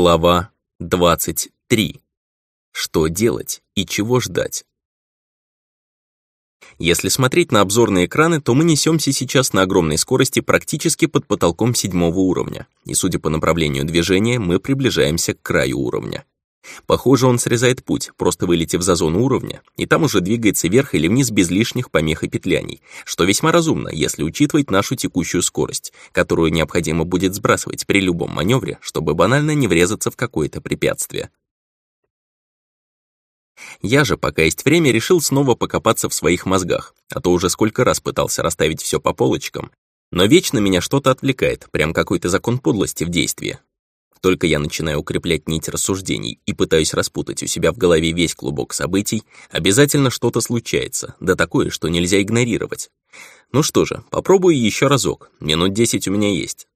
Глава 23. Что делать и чего ждать? Если смотреть на обзорные экраны, то мы несемся сейчас на огромной скорости практически под потолком седьмого уровня, и судя по направлению движения, мы приближаемся к краю уровня. Похоже, он срезает путь, просто вылетев за зону уровня, и там уже двигается вверх или вниз без лишних помех и петляний, что весьма разумно, если учитывать нашу текущую скорость, которую необходимо будет сбрасывать при любом маневре, чтобы банально не врезаться в какое-то препятствие. Я же, пока есть время, решил снова покопаться в своих мозгах, а то уже сколько раз пытался расставить все по полочкам, но вечно меня что-то отвлекает, прям какой-то закон подлости в действии, только я начинаю укреплять нить рассуждений и пытаюсь распутать у себя в голове весь клубок событий, обязательно что-то случается, да такое, что нельзя игнорировать. Ну что же, попробую еще разок, минут десять у меня есть.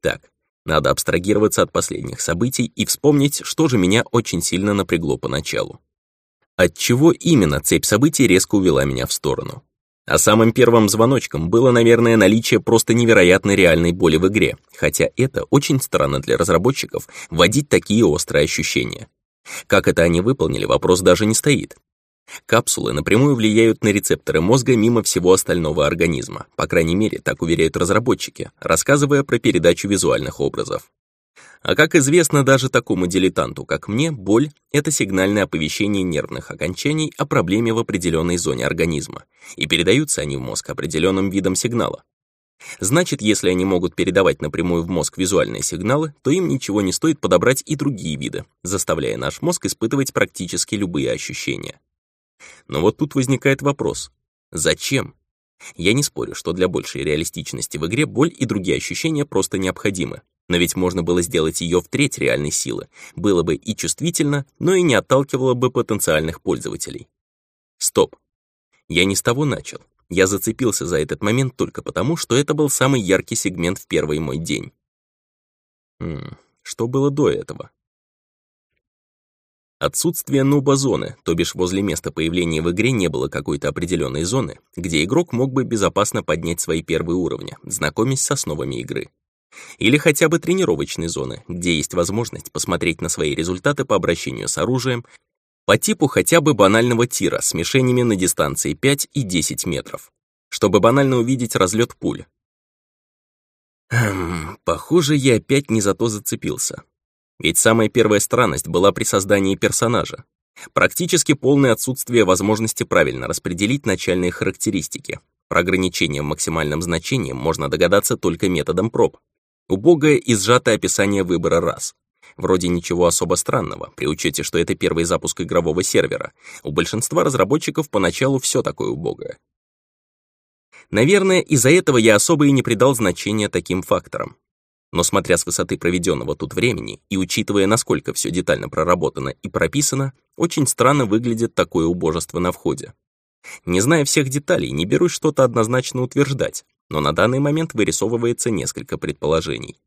Так, надо абстрагироваться от последних событий и вспомнить, что же меня очень сильно напрягло поначалу. От чего именно цепь событий резко увела меня в сторону? А самым первым звоночком было, наверное, наличие просто невероятной реальной боли в игре, хотя это очень странно для разработчиков вводить такие острые ощущения. Как это они выполнили, вопрос даже не стоит. Капсулы напрямую влияют на рецепторы мозга мимо всего остального организма, по крайней мере, так уверяют разработчики, рассказывая про передачу визуальных образов. А как известно даже такому дилетанту, как мне, боль — это сигнальное оповещение нервных окончаний о проблеме в определенной зоне организма, и передаются они в мозг определенным видом сигнала. Значит, если они могут передавать напрямую в мозг визуальные сигналы, то им ничего не стоит подобрать и другие виды, заставляя наш мозг испытывать практически любые ощущения. Но вот тут возникает вопрос. Зачем? Я не спорю, что для большей реалистичности в игре боль и другие ощущения просто необходимы, но ведь можно было сделать ее в треть реальной силы, было бы и чувствительно, но и не отталкивало бы потенциальных пользователей. Стоп. Я не с того начал. Я зацепился за этот момент только потому, что это был самый яркий сегмент в первый мой день. М что было до этого? Отсутствие нуба-зоны, то бишь возле места появления в игре не было какой-то определенной зоны, где игрок мог бы безопасно поднять свои первые уровни, знакомясь с основами игры. Или хотя бы тренировочной зоны, где есть возможность посмотреть на свои результаты по обращению с оружием по типу хотя бы банального тира с мишенями на дистанции 5 и 10 метров, чтобы банально увидеть разлет пуль. Эм, похоже, я опять не за то зацепился. Ведь самая первая странность была при создании персонажа. Практически полное отсутствие возможности правильно распределить начальные характеристики. Про ограничение в максимальном значении можно догадаться только методом проб. Убогое и сжатое описание выбора раз. Вроде ничего особо странного, при учете, что это первый запуск игрового сервера. У большинства разработчиков поначалу все такое убогое. Наверное, из-за этого я особо и не придал значения таким факторам. Но смотря с высоты проведенного тут времени и учитывая, насколько все детально проработано и прописано, очень странно выглядит такое убожество на входе. Не зная всех деталей, не берусь что-то однозначно утверждать, но на данный момент вырисовывается несколько предположений.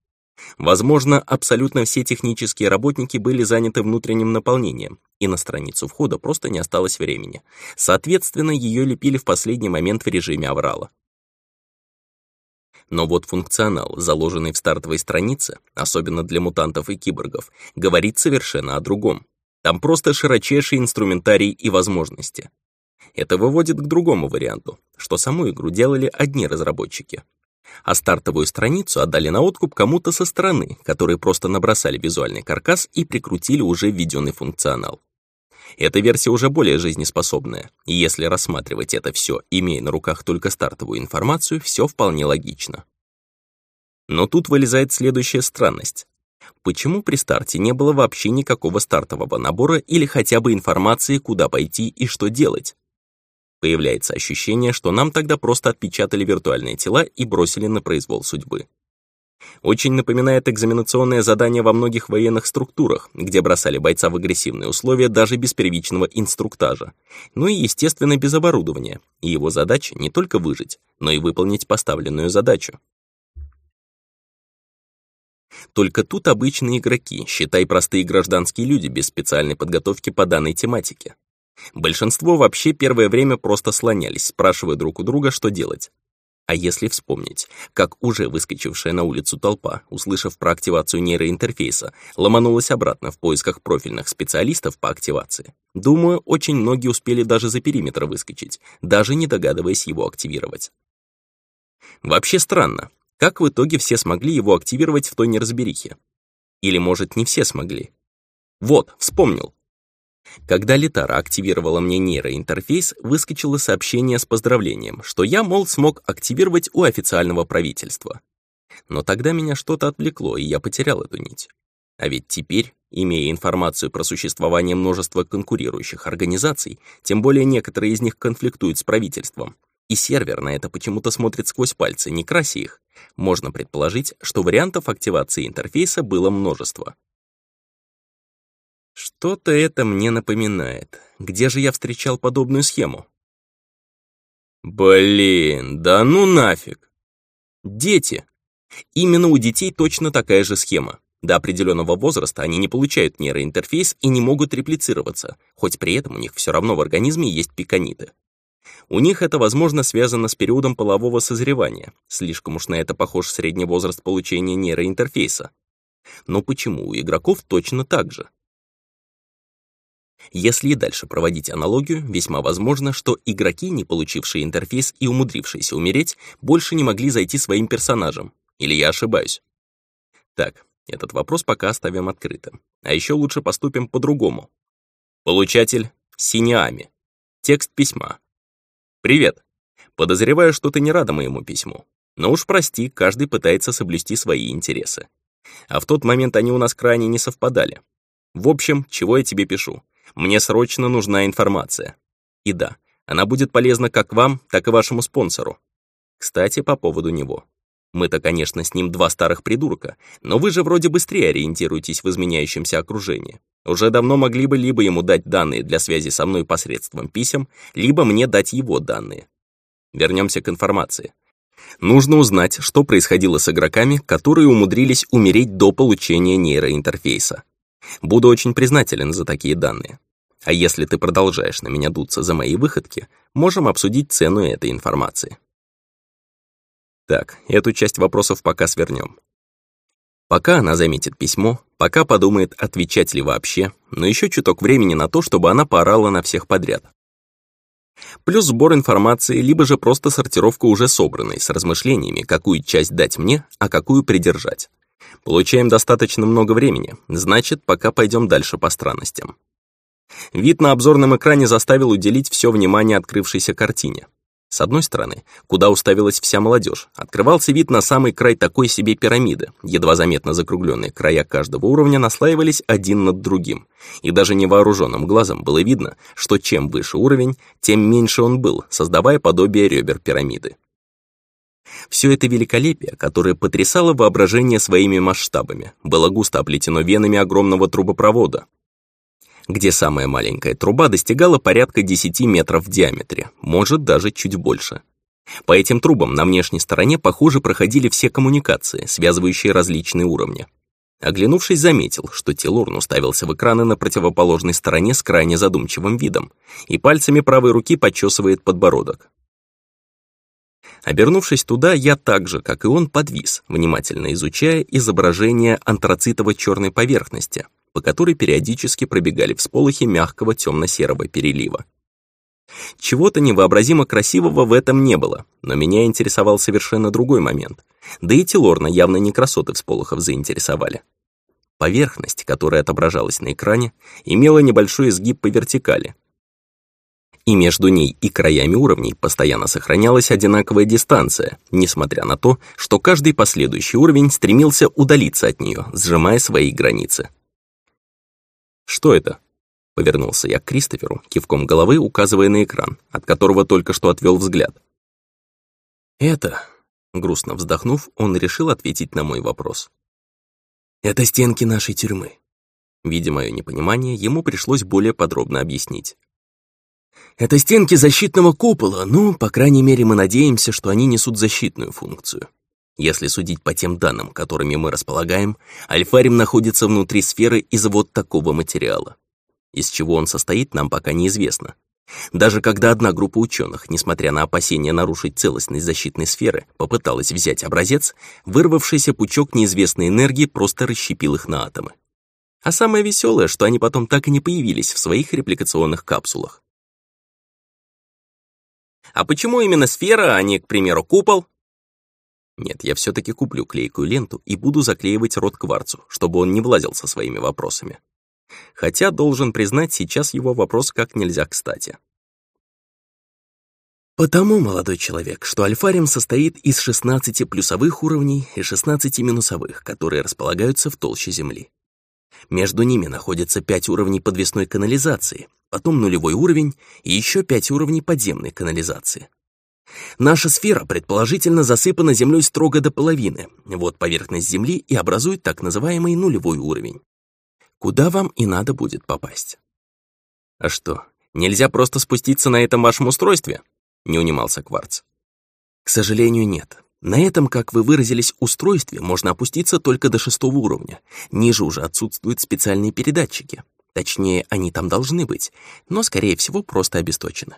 Возможно, абсолютно все технические работники были заняты внутренним наполнением, и на страницу входа просто не осталось времени. Соответственно, ее лепили в последний момент в режиме аврала. Но вот функционал, заложенный в стартовой странице, особенно для мутантов и киборгов, говорит совершенно о другом. Там просто широчайший инструментарий и возможности. Это выводит к другому варианту, что саму игру делали одни разработчики. А стартовую страницу отдали на откуп кому-то со стороны, которые просто набросали визуальный каркас и прикрутили уже введенный функционал. Эта версия уже более жизнеспособная, и если рассматривать это все, имея на руках только стартовую информацию, все вполне логично. Но тут вылезает следующая странность. Почему при старте не было вообще никакого стартового набора или хотя бы информации, куда пойти и что делать? Появляется ощущение, что нам тогда просто отпечатали виртуальные тела и бросили на произвол судьбы. Очень напоминает экзаменационное задание во многих военных структурах, где бросали бойца в агрессивные условия даже без первичного инструктажа. Ну и, естественно, без оборудования. И его задача не только выжить, но и выполнить поставленную задачу. Только тут обычные игроки, считай простые гражданские люди без специальной подготовки по данной тематике. Большинство вообще первое время просто слонялись, спрашивая друг у друга, что делать. А если вспомнить, как уже выскочившая на улицу толпа, услышав про активацию нейроинтерфейса, ломанулась обратно в поисках профильных специалистов по активации, думаю, очень многие успели даже за периметр выскочить, даже не догадываясь его активировать. Вообще странно, как в итоге все смогли его активировать в той неразберихе? Или, может, не все смогли? Вот, вспомнил. Когда Литара активировала мне нейроинтерфейс, выскочило сообщение с поздравлением, что я, мол, смог активировать у официального правительства. Но тогда меня что-то отвлекло, и я потерял эту нить. А ведь теперь, имея информацию про существование множества конкурирующих организаций, тем более некоторые из них конфликтуют с правительством, и сервер на это почему-то смотрит сквозь пальцы, не краси их, можно предположить, что вариантов активации интерфейса было множество. Что-то это мне напоминает. Где же я встречал подобную схему? Блин, да ну нафиг. Дети. Именно у детей точно такая же схема. До определенного возраста они не получают нейроинтерфейс и не могут реплицироваться, хоть при этом у них все равно в организме есть пиканиты. У них это, возможно, связано с периодом полового созревания. Слишком уж на это похож средний возраст получения нейроинтерфейса. Но почему у игроков точно так же? Если и дальше проводить аналогию, весьма возможно, что игроки, не получившие интерфейс и умудрившиеся умереть, больше не могли зайти своим персонажем. Или я ошибаюсь? Так, этот вопрос пока оставим открытым. А еще лучше поступим по-другому. Получатель — Синиами. Текст письма. «Привет. Подозреваю, что ты не рада моему письму. Но уж прости, каждый пытается соблюсти свои интересы. А в тот момент они у нас крайне не совпадали. В общем, чего я тебе пишу? Мне срочно нужна информация. И да, она будет полезна как вам, так и вашему спонсору. Кстати, по поводу него. Мы-то, конечно, с ним два старых придурка, но вы же вроде быстрее ориентируетесь в изменяющемся окружении. Уже давно могли бы либо ему дать данные для связи со мной посредством писем, либо мне дать его данные. Вернемся к информации. Нужно узнать, что происходило с игроками, которые умудрились умереть до получения нейроинтерфейса. Буду очень признателен за такие данные. А если ты продолжаешь на меня дуться за мои выходки, можем обсудить цену этой информации. Так, эту часть вопросов пока свернем. Пока она заметит письмо, пока подумает, отвечать ли вообще, но еще чуток времени на то, чтобы она поорала на всех подряд. Плюс сбор информации, либо же просто сортировка уже собранной, с размышлениями, какую часть дать мне, а какую придержать. Получаем достаточно много времени, значит, пока пойдем дальше по странностям. Вид на обзорном экране заставил уделить все внимание открывшейся картине. С одной стороны, куда уставилась вся молодежь, открывался вид на самый край такой себе пирамиды, едва заметно закругленные края каждого уровня наслаивались один над другим, и даже невооруженным глазом было видно, что чем выше уровень, тем меньше он был, создавая подобие ребер пирамиды. Все это великолепие, которое потрясало воображение своими масштабами, было густо оплетено венами огромного трубопровода, где самая маленькая труба достигала порядка 10 метров в диаметре, может даже чуть больше. По этим трубам на внешней стороне, похоже, проходили все коммуникации, связывающие различные уровни. Оглянувшись, заметил, что Тилурн уставился в экраны на противоположной стороне с крайне задумчивым видом и пальцами правой руки почесывает подбородок. Обернувшись туда, я так же, как и он, подвис, внимательно изучая изображение антрацитово-черной поверхности, по которой периодически пробегали всполохи мягкого темно-серого перелива. Чего-то невообразимо красивого в этом не было, но меня интересовал совершенно другой момент. Да и Тилорна явно не красоты всполохов заинтересовали. Поверхность, которая отображалась на экране, имела небольшой изгиб по вертикали, и между ней и краями уровней постоянно сохранялась одинаковая дистанция, несмотря на то, что каждый последующий уровень стремился удалиться от нее, сжимая свои границы. «Что это?» — повернулся я к Кристоферу, кивком головы указывая на экран, от которого только что отвел взгляд. «Это...» — грустно вздохнув, он решил ответить на мой вопрос. «Это стенки нашей тюрьмы». Видя мое непонимание, ему пришлось более подробно объяснить. Это стенки защитного купола, ну, по крайней мере, мы надеемся, что они несут защитную функцию. Если судить по тем данным, которыми мы располагаем, альфарим находится внутри сферы из вот такого материала. Из чего он состоит, нам пока неизвестно. Даже когда одна группа ученых, несмотря на опасения нарушить целостность защитной сферы, попыталась взять образец, вырвавшийся пучок неизвестной энергии просто расщепил их на атомы. А самое веселое, что они потом так и не появились в своих репликационных капсулах. А почему именно сфера, а не, к примеру, купол? Нет, я все-таки куплю клейкую ленту и буду заклеивать рот кварцу, чтобы он не влазил со своими вопросами. Хотя, должен признать, сейчас его вопрос как нельзя кстати. Потому, молодой человек, что альфарим состоит из 16 плюсовых уровней и 16 минусовых, которые располагаются в толще Земли. Между ними находятся 5 уровней подвесной канализации, потом нулевой уровень и еще 5 уровней подземной канализации. Наша сфера предположительно засыпана землей строго до половины, вот поверхность Земли и образует так называемый нулевой уровень. Куда вам и надо будет попасть. А что, нельзя просто спуститься на этом вашем устройстве? Не унимался Кварц. К сожалению, нет. На этом, как вы выразились, устройстве можно опуститься только до шестого уровня. Ниже уже отсутствуют специальные передатчики. Точнее, они там должны быть, но, скорее всего, просто обесточены.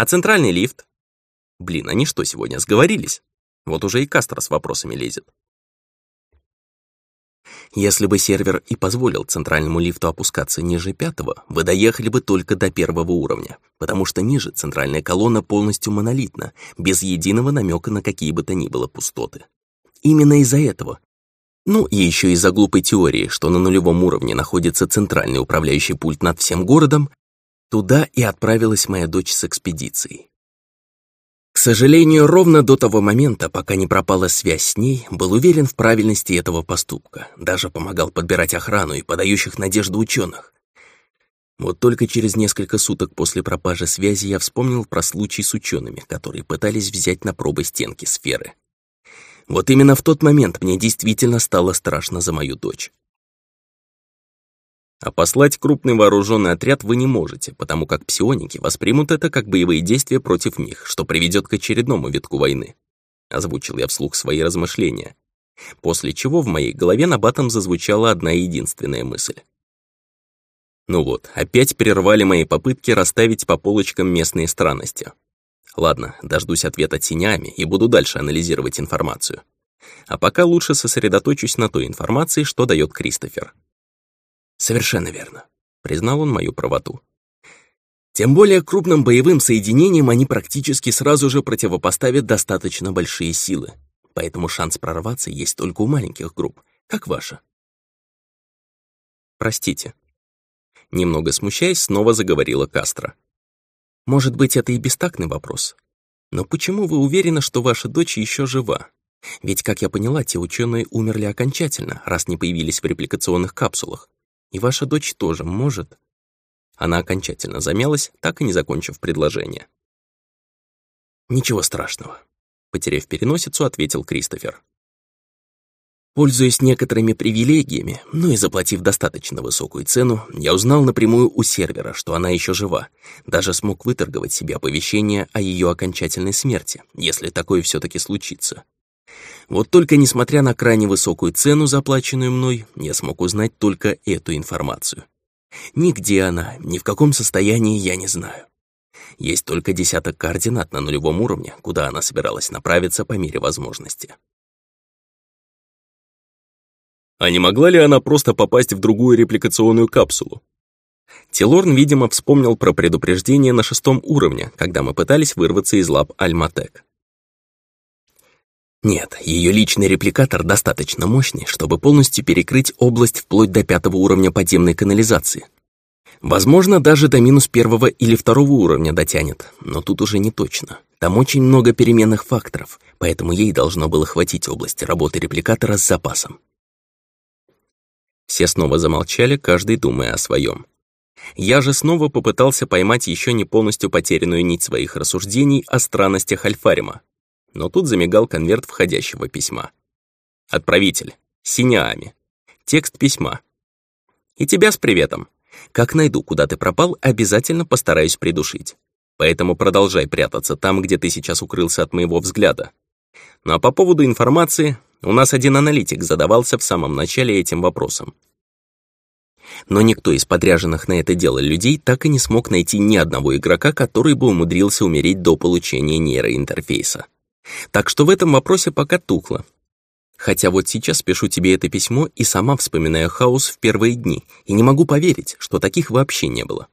А центральный лифт? Блин, они что, сегодня сговорились? Вот уже и Кастро с вопросами лезет. Если бы сервер и позволил центральному лифту опускаться ниже пятого, вы доехали бы только до первого уровня, потому что ниже центральная колонна полностью монолитна, без единого намека на какие бы то ни было пустоты. Именно из-за этого. Ну и еще из-за глупой теории, что на нулевом уровне находится центральный управляющий пульт над всем городом, туда и отправилась моя дочь с экспедицией. К сожалению, ровно до того момента, пока не пропала связь с ней, был уверен в правильности этого поступка, даже помогал подбирать охрану и подающих надежду ученых. Вот только через несколько суток после пропажи связи я вспомнил про случай с учеными, которые пытались взять на пробы стенки сферы. Вот именно в тот момент мне действительно стало страшно за мою дочь. А послать крупный вооруженный отряд вы не можете, потому как псионики воспримут это как боевые действия против них, что приведет к очередному витку войны. Озвучил я вслух свои размышления. После чего в моей голове на батом зазвучала одна единственная мысль. Ну вот, опять прервали мои попытки расставить по полочкам местные странности. Ладно, дождусь ответа тенями и буду дальше анализировать информацию. А пока лучше сосредоточусь на той информации, что дает Кристофер. Совершенно верно. Признал он мою правоту. Тем более крупным боевым соединениям они практически сразу же противопоставят достаточно большие силы. Поэтому шанс прорваться есть только у маленьких групп, как ваша. Простите. Немного смущаясь, снова заговорила Кастро. Может быть, это и бестактный вопрос. Но почему вы уверены, что ваша дочь еще жива? Ведь, как я поняла, те ученые умерли окончательно, раз не появились в репликационных капсулах. И ваша дочь тоже может?» Она окончательно замялась, так и не закончив предложение. «Ничего страшного», — потеряв переносицу, ответил Кристофер. Пользуясь некоторыми привилегиями, ну и заплатив достаточно высокую цену, я узнал напрямую у сервера, что она еще жива. Даже смог выторговать себе оповещение о ее окончательной смерти, если такое все таки случится. Вот только несмотря на крайне высокую цену, заплаченную мной, я смог узнать только эту информацию. Нигде она, ни в каком состоянии я не знаю. Есть только десяток координат на нулевом уровне, куда она собиралась направиться по мере возможности. А не могла ли она просто попасть в другую репликационную капсулу? Телорн, видимо, вспомнил про предупреждение на шестом уровне, когда мы пытались вырваться из лап Альматек. Нет, ее личный репликатор достаточно мощный, чтобы полностью перекрыть область вплоть до пятого уровня подземной канализации. Возможно, даже до минус первого или второго уровня дотянет, но тут уже не точно. Там очень много переменных факторов, поэтому ей должно было хватить области работы репликатора с запасом. Все снова замолчали, каждый думая о своем. Я же снова попытался поймать еще не полностью потерянную нить своих рассуждений о странностях Альфарима, но тут замигал конверт входящего письма. Отправитель. Синяами. Текст письма. И тебя с приветом. Как найду, куда ты пропал, обязательно постараюсь придушить. Поэтому продолжай прятаться там, где ты сейчас укрылся от моего взгляда. Ну а по поводу информации, у нас один аналитик задавался в самом начале этим вопросом. Но никто из подряженных на это дело людей так и не смог найти ни одного игрока, который бы умудрился умереть до получения нейроинтерфейса. Так что в этом вопросе пока тухло. Хотя вот сейчас пишу тебе это письмо и сама вспоминаю хаос в первые дни, и не могу поверить, что таких вообще не было.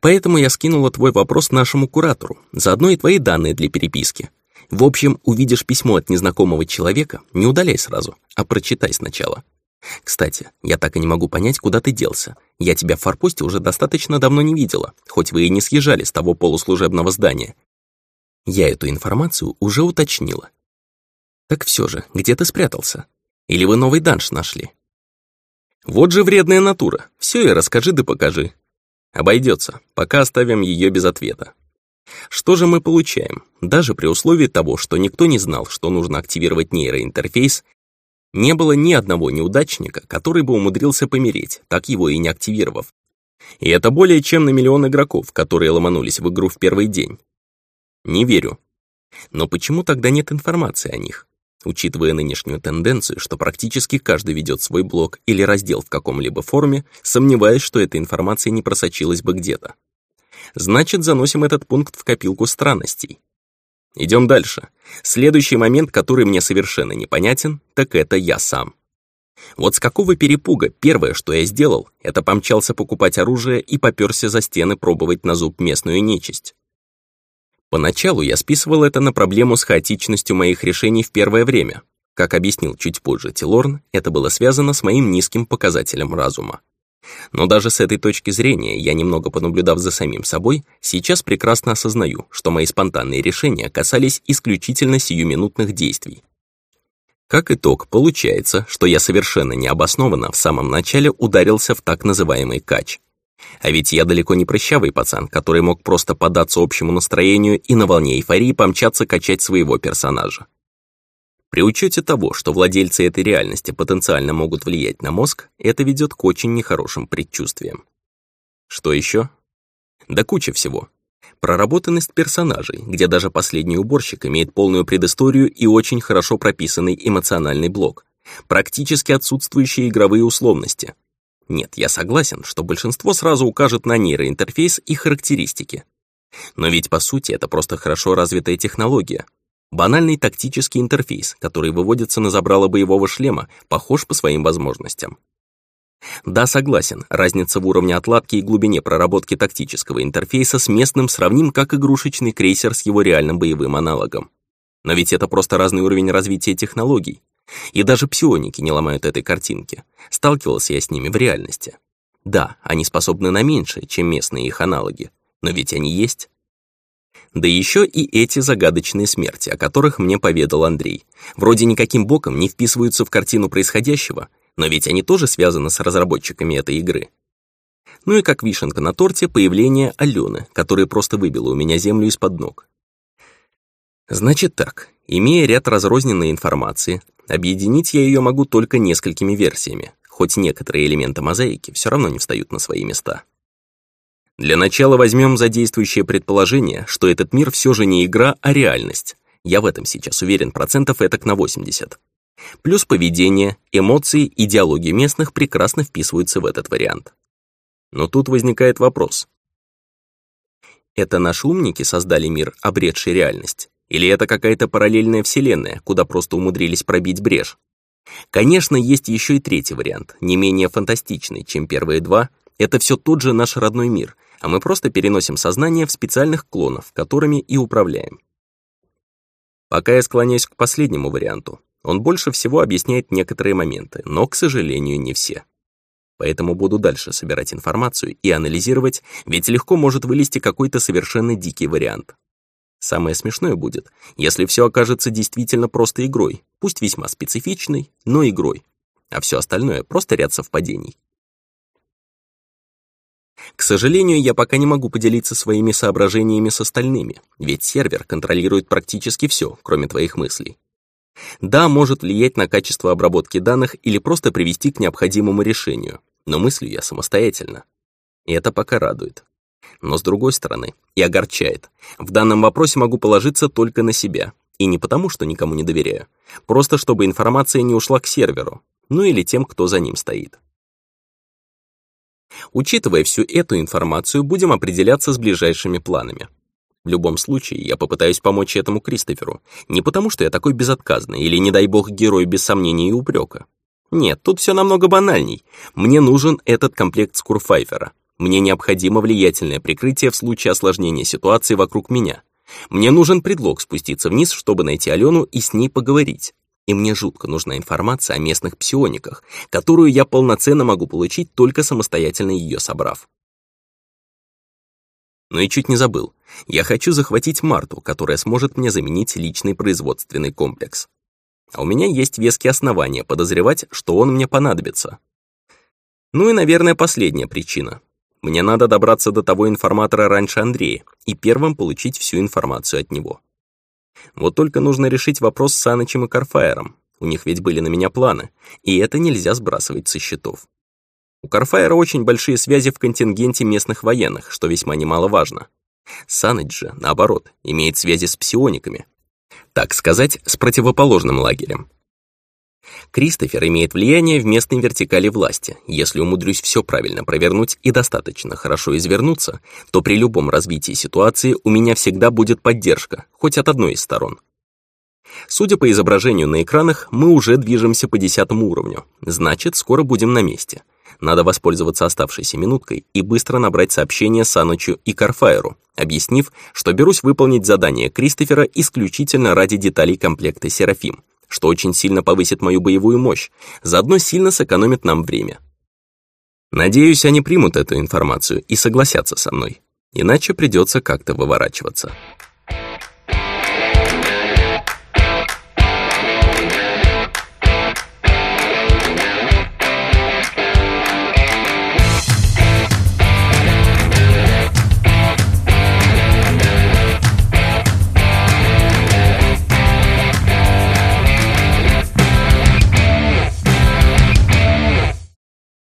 Поэтому я скинула твой вопрос нашему куратору, заодно и твои данные для переписки. В общем, увидишь письмо от незнакомого человека, не удаляй сразу, а прочитай сначала. Кстати, я так и не могу понять, куда ты делся. Я тебя в форпосте уже достаточно давно не видела, хоть вы и не съезжали с того полуслужебного здания. Я эту информацию уже уточнила. Так все же, где ты спрятался? Или вы новый данж нашли? Вот же вредная натура. Все и расскажи да покажи. Обойдется, пока оставим ее без ответа. Что же мы получаем? Даже при условии того, что никто не знал, что нужно активировать нейроинтерфейс, не было ни одного неудачника, который бы умудрился помереть, так его и не активировав. И это более чем на миллион игроков, которые ломанулись в игру в первый день. Не верю. Но почему тогда нет информации о них? Учитывая нынешнюю тенденцию, что практически каждый ведет свой блог или раздел в каком-либо форуме, сомневаюсь, что эта информация не просочилась бы где-то. Значит, заносим этот пункт в копилку странностей. Идем дальше. Следующий момент, который мне совершенно непонятен, так это я сам. Вот с какого перепуга первое, что я сделал, это помчался покупать оружие и попёрся за стены пробовать на зуб местную нечисть. Поначалу я списывал это на проблему с хаотичностью моих решений в первое время. Как объяснил чуть позже Тилорн, это было связано с моим низким показателем разума. Но даже с этой точки зрения, я немного понаблюдав за самим собой, сейчас прекрасно осознаю, что мои спонтанные решения касались исключительно сиюминутных действий. Как итог, получается, что я совершенно необоснованно в самом начале ударился в так называемый кач. А ведь я далеко не прыщавый пацан, который мог просто податься общему настроению и на волне эйфории помчаться качать своего персонажа. При учете того, что владельцы этой реальности потенциально могут влиять на мозг, это ведет к очень нехорошим предчувствиям. Что еще? Да куча всего. Проработанность персонажей, где даже последний уборщик имеет полную предысторию и очень хорошо прописанный эмоциональный блок. Практически отсутствующие игровые условности. Нет, я согласен, что большинство сразу укажет на нейроинтерфейс и характеристики. Но ведь по сути это просто хорошо развитая технология, Банальный тактический интерфейс, который выводится на забрало боевого шлема, похож по своим возможностям. Да, согласен, разница в уровне отладки и глубине проработки тактического интерфейса с местным сравним как игрушечный крейсер с его реальным боевым аналогом. Но ведь это просто разный уровень развития технологий. И даже псионики не ломают этой картинки. Сталкивался я с ними в реальности. Да, они способны на меньшее, чем местные их аналоги, но ведь они есть. Да еще и эти загадочные смерти, о которых мне поведал Андрей. Вроде никаким боком не вписываются в картину происходящего, но ведь они тоже связаны с разработчиками этой игры. Ну и как вишенка на торте появление Алены, которая просто выбила у меня землю из-под ног. Значит так, имея ряд разрозненной информации, объединить я ее могу только несколькими версиями, хоть некоторые элементы мозаики все равно не встают на свои места. Для начала возьмем за действующее предположение, что этот мир все же не игра, а реальность. Я в этом сейчас уверен процентов этак на 80. Плюс поведение, эмоции и диалоги местных прекрасно вписываются в этот вариант. Но тут возникает вопрос. Это наши умники создали мир, обретший реальность? Или это какая-то параллельная вселенная, куда просто умудрились пробить брешь? Конечно, есть еще и третий вариант, не менее фантастичный, чем первые два. Это все тот же наш родной мир — а мы просто переносим сознание в специальных клонов, которыми и управляем. Пока я склоняюсь к последнему варианту. Он больше всего объясняет некоторые моменты, но, к сожалению, не все. Поэтому буду дальше собирать информацию и анализировать, ведь легко может вылезти какой-то совершенно дикий вариант. Самое смешное будет, если все окажется действительно просто игрой, пусть весьма специфичной, но игрой, а все остальное просто ряд совпадений. К сожалению, я пока не могу поделиться своими соображениями с остальными, ведь сервер контролирует практически все, кроме твоих мыслей. Да, может влиять на качество обработки данных или просто привести к необходимому решению, но мыслю я самостоятельно. И это пока радует. Но с другой стороны, и огорчает. В данном вопросе могу положиться только на себя. И не потому, что никому не доверяю. Просто чтобы информация не ушла к серверу. Ну или тем, кто за ним стоит. Учитывая всю эту информацию, будем определяться с ближайшими планами. В любом случае, я попытаюсь помочь этому Кристоферу. Не потому, что я такой безотказный или, не дай бог, герой без сомнений и упрека. Нет, тут все намного банальней. Мне нужен этот комплект Скурфайфера. Мне необходимо влиятельное прикрытие в случае осложнения ситуации вокруг меня. Мне нужен предлог спуститься вниз, чтобы найти Алену и с ней поговорить. И мне жутко нужна информация о местных псиониках, которую я полноценно могу получить, только самостоятельно ее собрав. Но и чуть не забыл. Я хочу захватить Марту, которая сможет мне заменить личный производственный комплекс. А у меня есть веские основания подозревать, что он мне понадобится. Ну и, наверное, последняя причина. Мне надо добраться до того информатора раньше Андрея и первым получить всю информацию от него. Вот только нужно решить вопрос с Санычем и Карфаером. У них ведь были на меня планы, и это нельзя сбрасывать со счетов. У Карфаера очень большие связи в контингенте местных военных, что весьма немаловажно. Саныч же, наоборот, имеет связи с псиониками. Так сказать, с противоположным лагерем. Кристофер имеет влияние в местной вертикали власти. Если умудрюсь все правильно провернуть и достаточно хорошо извернуться, то при любом развитии ситуации у меня всегда будет поддержка, хоть от одной из сторон. Судя по изображению на экранах, мы уже движемся по десятому уровню, значит, скоро будем на месте. Надо воспользоваться оставшейся минуткой и быстро набрать сообщение Санычу и Карфаеру, объяснив, что берусь выполнить задание Кристофера исключительно ради деталей комплекта «Серафим», что очень сильно повысит мою боевую мощь, заодно сильно сэкономит нам время. Надеюсь, они примут эту информацию и согласятся со мной, иначе придется как-то выворачиваться.